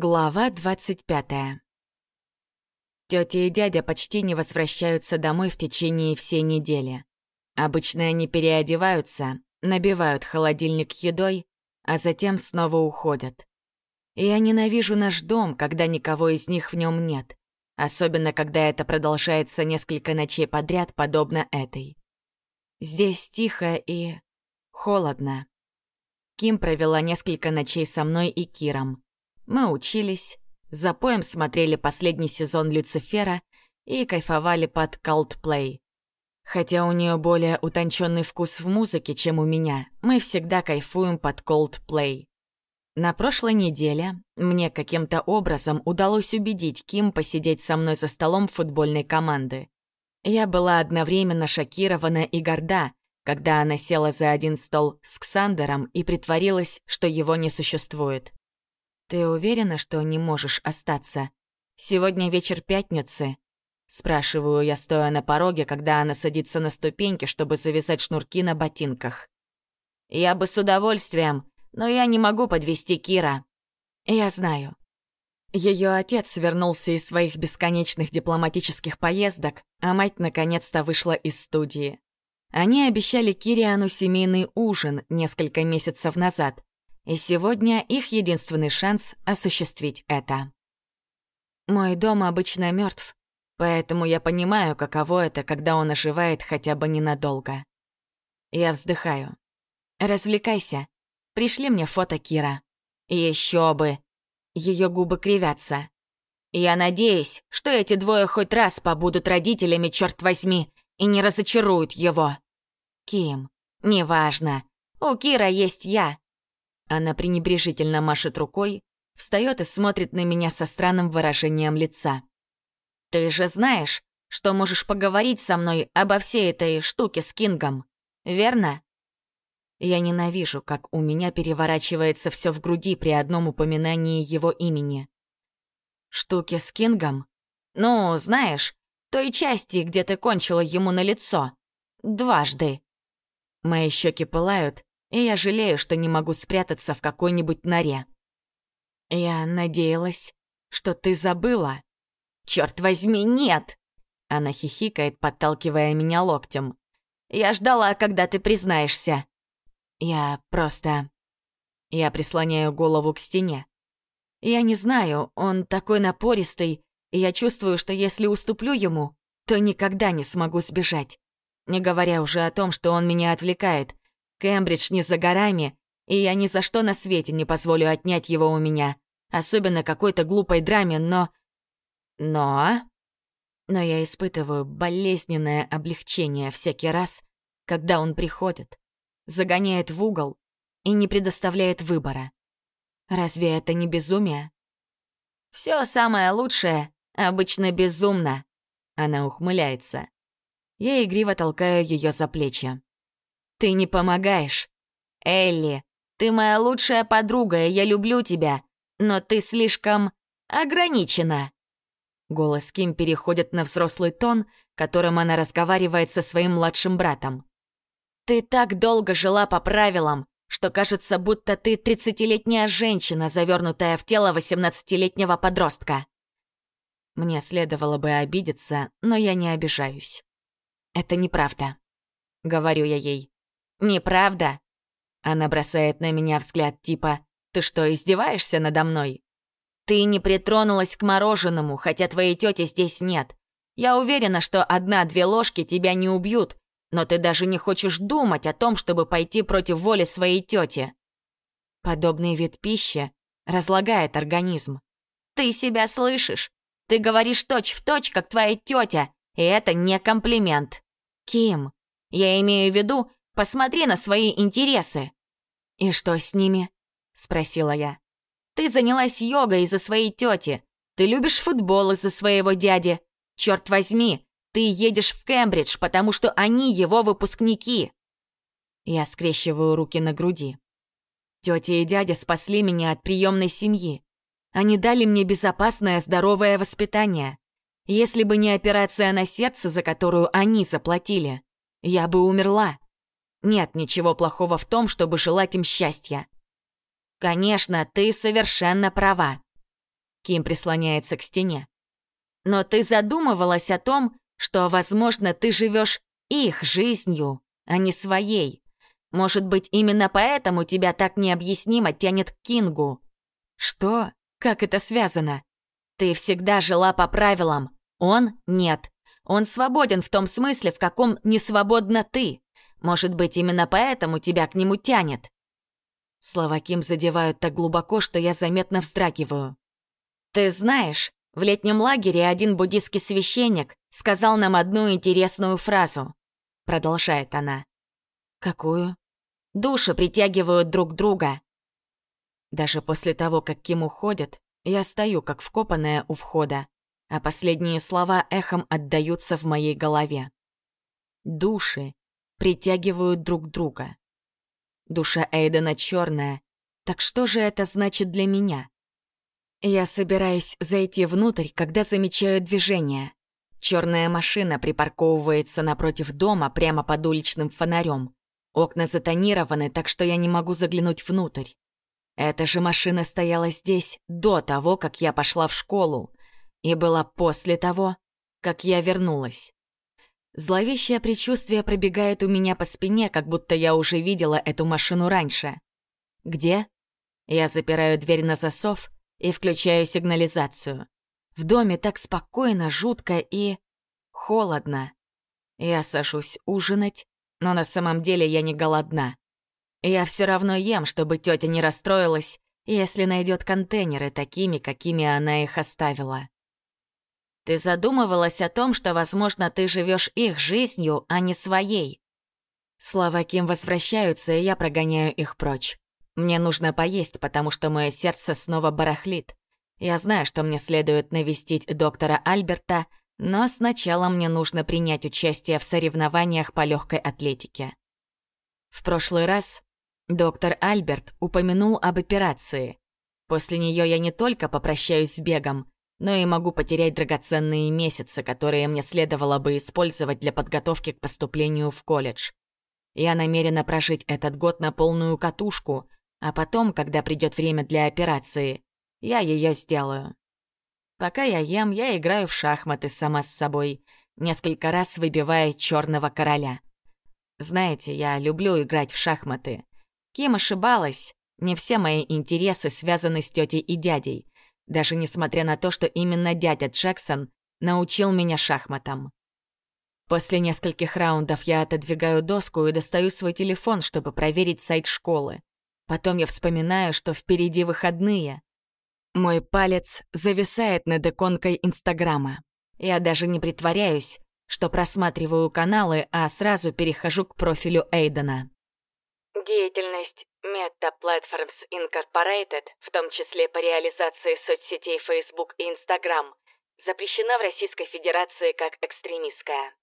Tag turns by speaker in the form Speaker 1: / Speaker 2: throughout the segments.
Speaker 1: Глава 25 Тётя и дядя почти не возвращаются домой в течение всей недели. Обычно они переодеваются, набивают холодильник едой, а затем снова уходят. Я ненавижу наш дом, когда никого из них в нем нет, особенно когда это продолжается несколько ночей подряд, подобно этой. Здесь тихо и холодно. Ким провела несколько ночей со мной и Киром. Мы учились, за поем смотрели последний сезон Люцифера и кайфовали под Coldplay. Хотя у нее более утонченный вкус в музыке, чем у меня, мы всегда кайфуем под Coldplay. На прошлой неделе мне каким-то образом удалось убедить Ким посидеть со мной за столом футбольной команды. Я была одновременно шокирована и горда, когда она села за один стол с Ксандером и притворилась, что его не существует. «Ты уверена, что не можешь остаться? Сегодня вечер пятницы?» Спрашиваю я, стоя на пороге, когда она садится на ступеньки, чтобы завязать шнурки на ботинках. «Я бы с удовольствием, но я не могу подвести Кира». «Я знаю». Ее отец вернулся из своих бесконечных дипломатических поездок, а мать наконец-то вышла из студии. Они обещали Кириану семейный ужин несколько месяцев назад, и сегодня их единственный шанс осуществить это. Мой дом обычно мертв, поэтому я понимаю, каково это, когда он оживает хотя бы ненадолго. Я вздыхаю. Развлекайся. Пришли мне фото Кира. Еще бы. Ее губы кривятся. Я надеюсь, что эти двое хоть раз побудут родителями, черт возьми, и не разочаруют его. Ким, неважно. У Кира есть я, она пренебрежительно машет рукой, встает и смотрит на меня со странным выражением лица. «Ты же знаешь, что можешь поговорить со мной обо всей этой штуке с Кингом, верно?» Я ненавижу, как у меня переворачивается все в груди при одном упоминании его имени. «Штуки с Кингом?» «Ну, знаешь, той части, где ты кончила ему на лицо. Дважды». Мои щеки пылают, и я жалею, что не могу спрятаться в какой-нибудь норе. Я надеялась, что ты забыла. Черт возьми, нет! Она хихикает, подталкивая меня локтем. Я ждала, когда ты признаешься. Я просто... Я прислоняю голову к стене. Я не знаю, он такой напористый, и я чувствую, что если уступлю ему, то никогда не смогу сбежать. Не говоря уже о том, что он меня отвлекает, Кембридж не за горами, и я ни за что на свете не позволю отнять его у меня. Особенно какой-то глупой драме, но... Но... Но я испытываю болезненное облегчение всякий раз, когда он приходит, загоняет в угол и не предоставляет выбора. Разве это не безумие? Все самое лучшее обычно безумно. Она ухмыляется. Я игриво толкаю ее за плечи. Ты не помогаешь. Элли, ты моя лучшая подруга, я люблю тебя, но ты слишком ограничена. Голос Ким переходит на взрослый тон, которым она разговаривает со своим младшим братом. «Ты так долго жила по правилам, что кажется, будто ты тридцатилетняя женщина, завернутая в тело восемнадцатилетнего подростка». Мне следовало бы обидеться, но я не обижаюсь. «Это неправда», — говорю я ей. «Неправда?» Она бросает на меня взгляд типа «Ты что, издеваешься надо мной?» «Ты не притронулась к мороженому, хотя твоей тети здесь нет. Я уверена, что одна-две ложки тебя не убьют, но ты даже не хочешь думать о том, чтобы пойти против воли своей тети». Подобный вид пищи разлагает организм. «Ты себя слышишь? Ты говоришь точь-в-точь, точь, как твоя тетя, и это не комплимент. Ким, я имею в виду, Посмотри на свои интересы». «И что с ними?» — спросила я. «Ты занялась йогой из-за своей тети. Ты любишь футбол из-за своего дяди. Черт возьми, ты едешь в Кембридж, потому что они его выпускники». Я скрещиваю руки на груди. Тетя и дядя спасли меня от приемной семьи. Они дали мне безопасное, здоровое воспитание. Если бы не операция на сердце, за которую они заплатили, я бы умерла. Нет ничего плохого в том, чтобы желать им счастья. Конечно, ты совершенно права. Ким прислоняется к стене. «Но ты задумывалась о том, что, возможно, ты живешь их жизнью, а не своей. Может быть, именно поэтому тебя так необъяснимо тянет к Кингу. Что? Как это связано? Ты всегда жила по правилам. Он — нет. Он свободен в том смысле, в каком не свободна ты. Может быть, именно поэтому тебя к нему тянет. Слова Ким задевают так глубоко, что я заметно вздрагиваю. Ты знаешь, в летнем лагере один буддийский священник сказал нам одну интересную фразу. Продолжает она. Какую? Души притягивают друг друга. Даже после того, как Ким уходит, я стою, как вкопанная у входа, а последние слова эхом отдаются в моей голове. Души притягивают друг друга. Душа Эйдена черная, так что же это значит для меня? Я собираюсь зайти внутрь, когда замечаю движение. Черная машина припарковывается напротив дома прямо под уличным фонарем. Окна затонированы, так что я не могу заглянуть внутрь. Эта же машина стояла здесь до того, как я пошла в школу, и была после того, как я вернулась. Зловещее предчувствие пробегает у меня по спине, как будто я уже видела эту машину раньше. Где? Я запираю дверь на засов и включаю сигнализацию. В доме так спокойно, жутко и... холодно. Я сажусь ужинать, но на самом деле я не голодна. Я все равно ем, чтобы тетя не расстроилась, если найдет контейнеры такими, какими она их оставила. Ты задумывалась о том, что, возможно, ты живешь их жизнью, а не своей. Слова Ким возвращаются, и я прогоняю их прочь. Мне нужно поесть, потому что мое сердце снова барахлит. Я знаю, что мне следует навестить доктора Альберта, но сначала мне нужно принять участие в соревнованиях по легкой атлетике. В прошлый раз Доктор Альберт упомянул об операции. После нее я не только попрощаюсь с бегом, но и могу потерять драгоценные месяцы, которые мне следовало бы использовать для подготовки к поступлению в колледж. Я намерена прожить этот год на полную катушку, а потом, когда придет время для операции, я ее сделаю. Пока я ем, я играю в шахматы сама с собой, несколько раз выбивая черного короля. Знаете, я люблю играть в шахматы. Ким ошибалась. Не все мои интересы связаны с тетей и дядей, даже несмотря на то, что именно дядя Джексон научил меня шахматам. После нескольких раундов я отодвигаю доску и достаю свой телефон, чтобы проверить сайт школы. Потом я вспоминаю, что впереди выходные. Мой палец зависает над иконкой Инстаграма. Я даже не притворяюсь, что просматриваю каналы, а сразу перехожу к профилю Эйдена. Деятельность Meta Platforms Incorporated, в том числе по реализации соцсетей Facebook и Instagram, запрещена в Российской Федерации как экстремистская.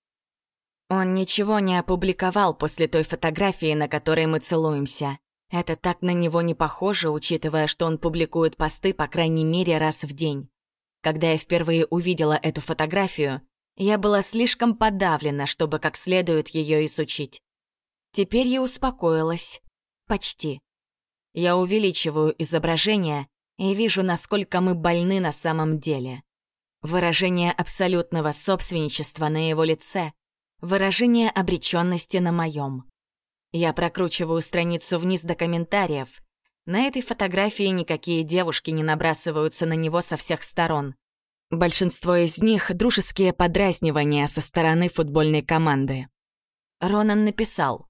Speaker 1: Он ничего не опубликовал после той фотографии, на которой мы целуемся. Это так на него не похоже, учитывая, что он публикует посты по крайней мере раз в день. Когда я впервые увидела эту фотографию, я была слишком подавлена, чтобы как следует ее изучить. Теперь я успокоилась. Почти. Я увеличиваю изображение и вижу, насколько мы больны на самом деле. Выражение абсолютного собственничества на его лице, выражение обреченности на моем. Я прокручиваю страницу вниз до комментариев. На этой фотографии никакие девушки не набрасываются на него со всех сторон. Большинство из них — дружеские подразнивания со стороны футбольной команды. Ронан написал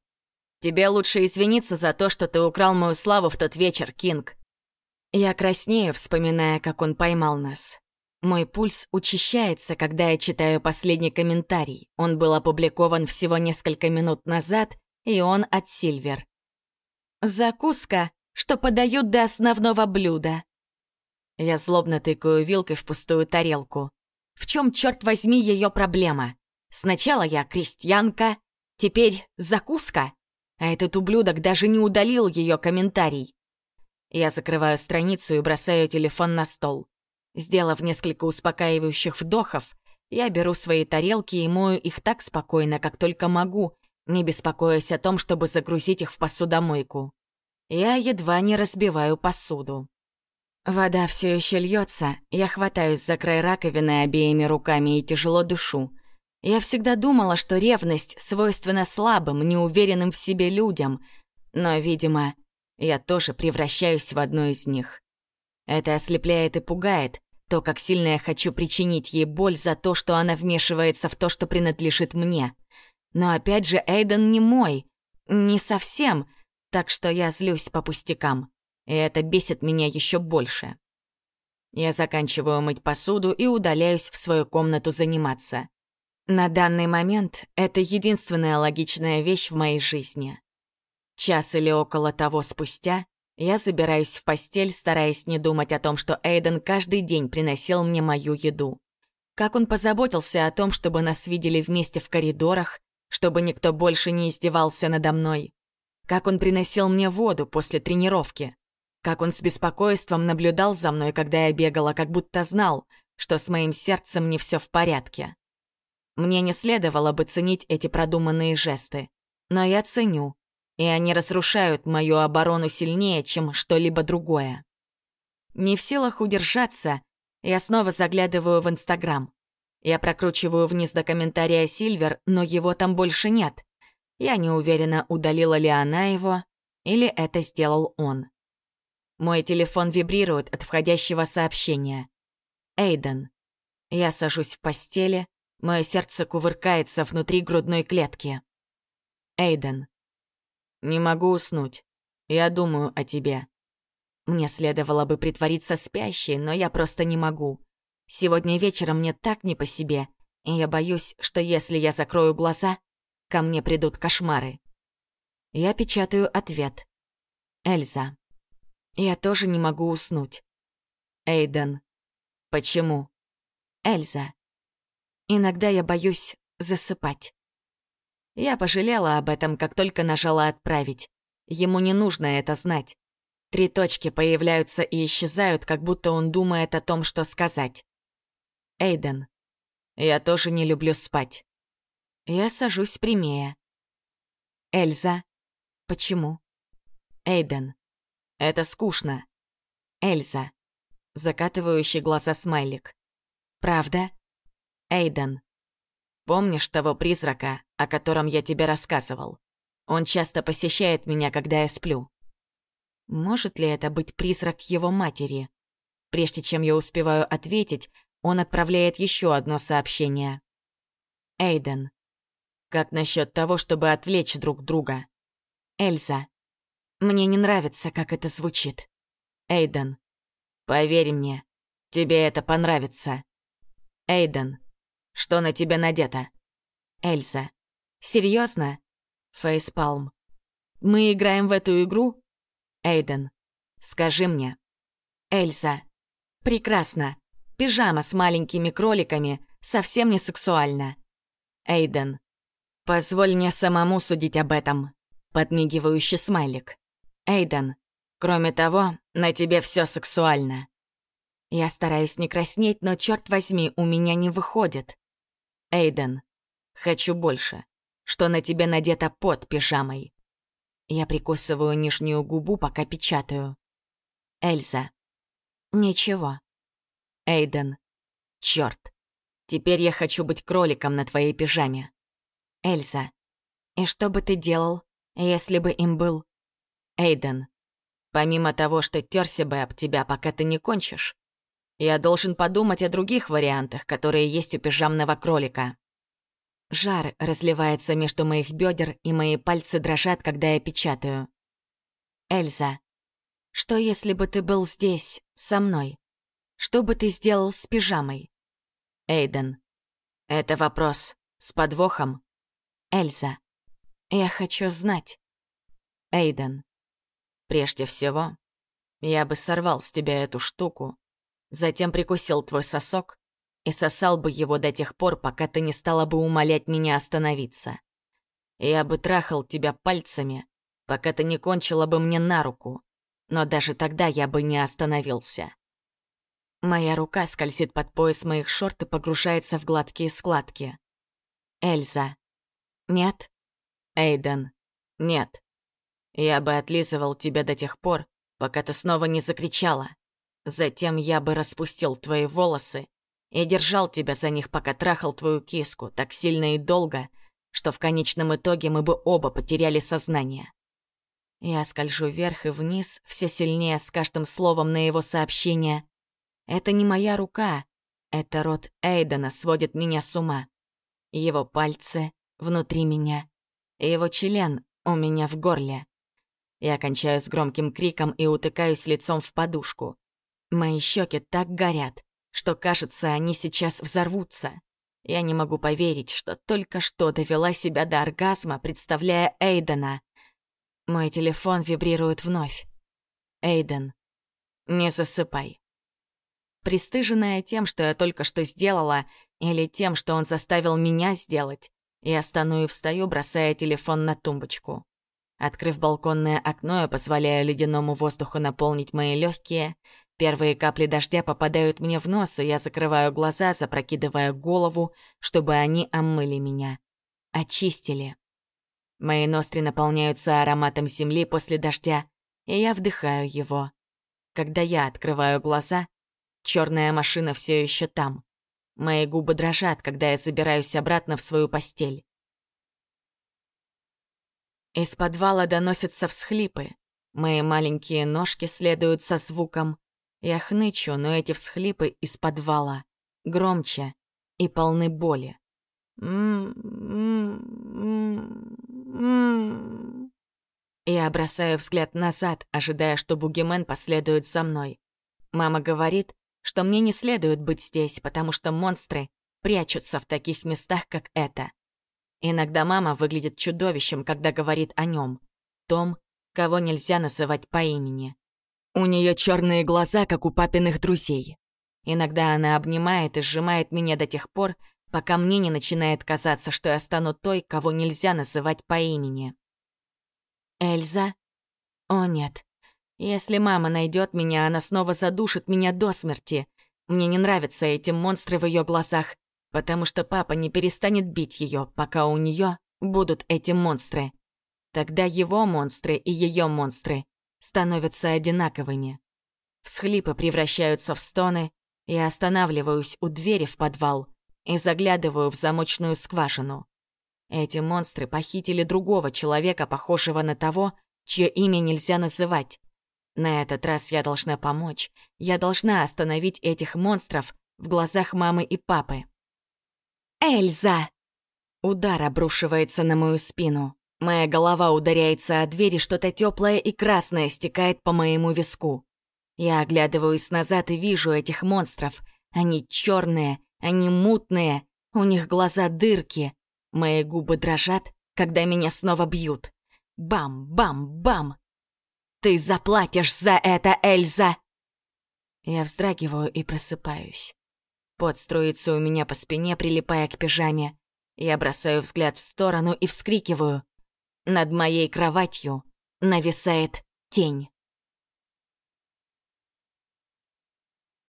Speaker 1: Тебе лучше извиниться за то, что ты украл мою славу в тот вечер, Кинг. Я краснею, вспоминая, как он поймал нас. Мой пульс учащается, когда я читаю последний комментарий. Он был опубликован всего несколько минут назад, и он от Сильвер. «Закуска, что подают до основного блюда». Я злобно тыкаю вилкой в пустую тарелку. В чем, черт возьми, ее проблема? Сначала я крестьянка, теперь закуска. А этот ублюдок даже не удалил ее комментарий. Я закрываю страницу и бросаю телефон на стол. Сделав несколько успокаивающих вдохов, я беру свои тарелки и мою их так спокойно, как только могу, не беспокоясь о том, чтобы загрузить их в посудомойку. Я едва не разбиваю посуду. Вода все еще льется, я хватаюсь за край раковины обеими руками и тяжело дышу. Я всегда думала, что ревность свойственна слабым, неуверенным в себе людям, но, видимо, я тоже превращаюсь в одну из них. Это ослепляет и пугает, то, как сильно я хочу причинить ей боль за то, что она вмешивается в то, что принадлежит мне. Но опять же, Эйден не мой. Не совсем. Так что я злюсь по пустякам. И это бесит меня еще больше. Я заканчиваю мыть посуду и удаляюсь в свою комнату заниматься. На данный момент это единственная логичная вещь в моей жизни. Час или около того спустя я забираюсь в постель, стараясь не думать о том, что Эйден каждый день приносил мне мою еду. Как он позаботился о том, чтобы нас видели вместе в коридорах, чтобы никто больше не издевался надо мной. Как он приносил мне воду после тренировки. Как он с беспокойством наблюдал за мной, когда я бегала, как будто знал, что с моим сердцем не все в порядке. Мне не следовало бы ценить эти продуманные жесты, но я ценю, и они разрушают мою оборону сильнее, чем что-либо другое. Не в силах удержаться, я снова заглядываю в Инстаграм. Я прокручиваю вниз до комментария Сильвер, но его там больше нет. Я не уверена, удалила ли она его, или это сделал он. Мой телефон вибрирует от входящего сообщения. Эйден. Я сажусь в постели, мое сердце кувыркается внутри грудной клетки. Эйден. Не могу уснуть. Я думаю о тебе. Мне следовало бы притвориться спящей, но я просто не могу. Сегодня вечером мне так не по себе, и я боюсь, что если я закрою глаза, ко мне придут кошмары. Я печатаю ответ. Эльза. Я тоже не могу уснуть. Эйден. Почему? Эльза. Иногда я боюсь засыпать. Я пожалела об этом, как только нажала «Отправить». Ему не нужно это знать. Три точки появляются и исчезают, как будто он думает о том, что сказать. Эйден. Я тоже не люблю спать. Я сажусь прямее. Эльза. Почему? Эйден. Это скучно. Эльза. Закатывающий глаза смайлик. Правда? Эйден. Помнишь того призрака, о котором я тебе рассказывал? Он часто посещает меня, когда я сплю. Может ли это быть призрак его матери? Прежде чем я успеваю ответить, он отправляет еще одно сообщение. Эйден. Как насчет того, чтобы отвлечь друг друга? Эльза. Мне не нравится, как это звучит. Эйден. Поверь мне, тебе это понравится. Эйден. Что на тебе надето?» «Эльза». «Серьезно?» Фейспалм. «Мы играем в эту игру?» Эйден. «Скажи мне». «Эльза». «Прекрасно. Пижама с маленькими кроликами совсем не сексуально». Эйден. «Позволь мне самому судить об этом». Подмигивающий смайлик. Эйден. «Кроме того, на тебе все сексуально». Я стараюсь не краснеть, но, черт возьми, у меня не выходит. Эйден, хочу больше. Что на тебе надето под пижамой? Я прикусываю нижнюю губу, пока печатаю. Эльза. Ничего. Эйден. Чёрт. Теперь я хочу быть кроликом на твоей пижаме. Эльза. И что бы ты делал, если бы им был... Эйден. Помимо того, что терся бы об тебя, пока ты не кончишь, я должен подумать о других вариантах, которые есть у пижамного кролика. Жар разливается между моих бедер, и мои пальцы дрожат, когда я печатаю. Эльза, что если бы ты был здесь, со мной? Что бы ты сделал с пижамой? Эйден. Это вопрос с подвохом. Эльза. Я хочу знать. Эйден. Прежде всего, я бы сорвал с тебя эту штуку затем прикусил твой сосок и сосал бы его до тех пор, пока ты не стала бы умолять меня остановиться. Я бы трахал тебя пальцами, пока ты не кончила бы мне на руку, но даже тогда я бы не остановился. Моя рука скользит под пояс моих шорт и погружается в гладкие складки. Эльза. Нет? Эйден. Нет. Я бы отлизывал тебя до тех пор, пока ты снова не закричала. Затем я бы распустил твои волосы и держал тебя за них, пока трахал твою киску так сильно и долго, что в конечном итоге мы бы оба потеряли сознание. Я скольжу вверх и вниз, все сильнее с каждым словом на его сообщение. Это не моя рука, это рот Эйдена сводит меня с ума. Его пальцы внутри меня, его член у меня в горле. Я кончаю с громким криком и утыкаюсь лицом в подушку. Мои щеки так горят, что, кажется, они сейчас взорвутся. Я не могу поверить, что только что довела себя до оргазма, представляя Эйдена. Мой телефон вибрирует вновь. Эйден, не засыпай. Пристыженная тем, что я только что сделала, или тем, что он заставил меня сделать, я стану и встаю, бросая телефон на тумбочку. Открыв балконное окно, я позволяю ледяному воздуху наполнить мои легкие. Первые капли дождя попадают мне в нос, и я закрываю глаза, запрокидывая голову, чтобы они омыли меня. Очистили. Мои ноздри наполняются ароматом земли после дождя, и я вдыхаю его. Когда я открываю глаза, черная машина все еще там. Мои губы дрожат, когда я забираюсь обратно в свою постель. Из подвала доносятся всхлипы. Мои маленькие ножки следуют со звуком. Я хнычу, но эти всхлипы из подвала громче и полны боли. Я бросаю взгляд назад, ожидая, что Бугимен последует за мной. Мама говорит, что мне не следует быть здесь, потому что монстры прячутся в таких местах, как это. Иногда мама выглядит чудовищем, когда говорит о нем, том, кого нельзя называть по имени. У нее черные глаза, как у папиных друзей. Иногда она обнимает и сжимает меня до тех пор, пока мне не начинает казаться, что я стану той, кого нельзя называть по имени. Эльза? О нет. Если мама найдет меня, она снова задушит меня до смерти. Мне не нравятся эти монстры в ее глазах потому что папа не перестанет бить ее, пока у нее будут эти монстры. Тогда его монстры и ее монстры становятся одинаковыми. Всхлипы превращаются в стоны, я останавливаюсь у двери в подвал и заглядываю в замочную скважину. Эти монстры похитили другого человека, похожего на того, чье имя нельзя называть. На этот раз я должна помочь. Я должна остановить этих монстров в глазах мамы и папы. «Эльза!» Удар обрушивается на мою спину. Моя голова ударяется о дверь, и что-то теплое и красное стекает по моему виску. Я оглядываюсь назад и вижу этих монстров. Они черные, они мутные, у них глаза дырки. Мои губы дрожат, когда меня снова бьют. Бам-бам-бам! Ты заплатишь за это, Эльза! Я вздрагиваю и просыпаюсь. Пот струится у меня по спине, прилипая к пижаме. Я бросаю взгляд в сторону и вскрикиваю. Над моей кроватью нависает тень.